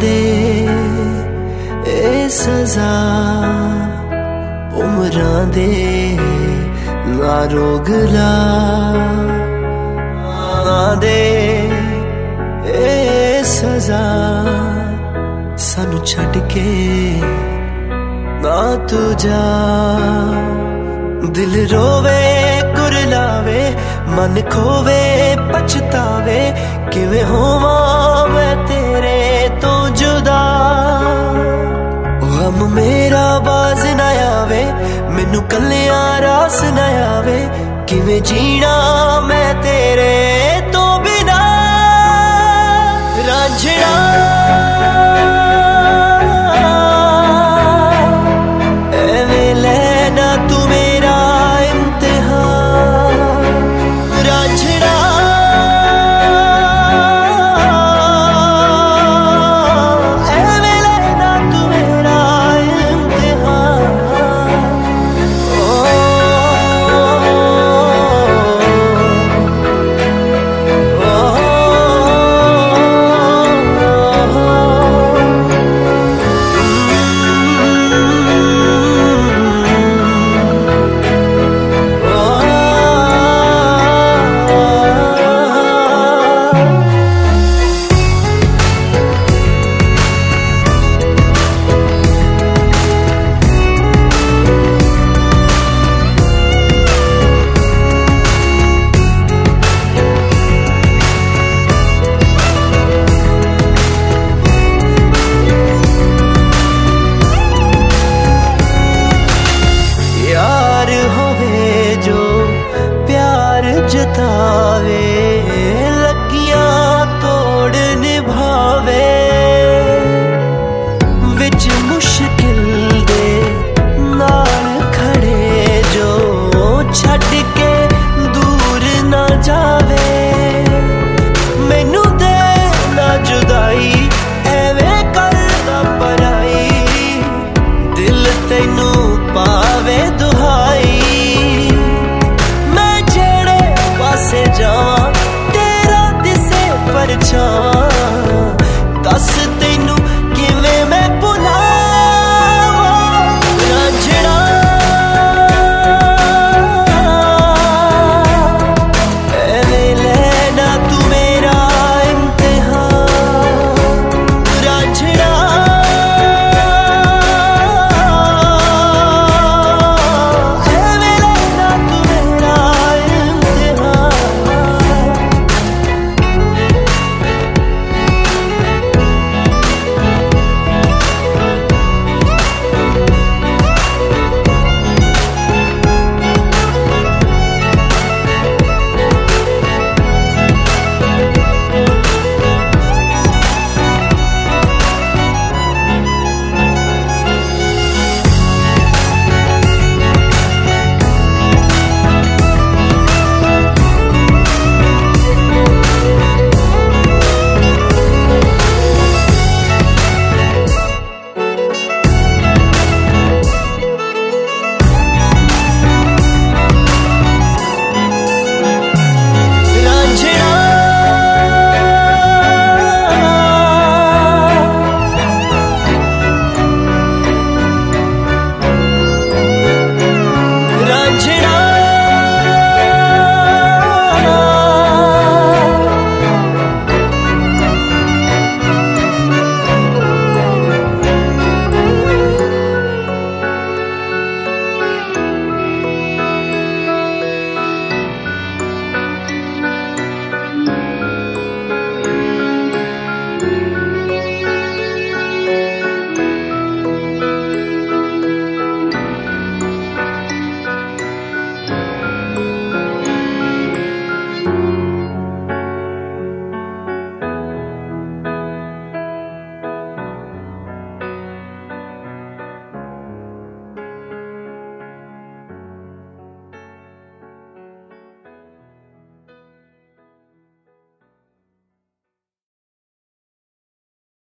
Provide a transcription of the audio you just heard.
ਦੇ ਇਹ ਸਜ਼ਾ ਉਮਰਾਂ ਦੇ ਨਾ ਰੋਗ ਲਾ, ਨਾ ਦੇ ਇਹ ਸਜ਼ਾ ਸਾਨੂੰ ਛੱਡ ਕੇ ਨਾ ਤੂੰ ਜਾ। ਦਿਲ ਰੋਵੇ, ਕੁਰਲਾਵੇ, ਮਨ ਖੋਵੇ, ਪਛਤਾਵੇ, ਕਿਵੇਂ ਹੋਵਾਂ ਮੈਨੂੰ ਕੱਲਿਆਂ ਰਾਸ ਨਾ ਆਵੇ। ਕਿਵੇਂ ਜੀਣਾ ਮੈਂ ਤੇਰੇ shit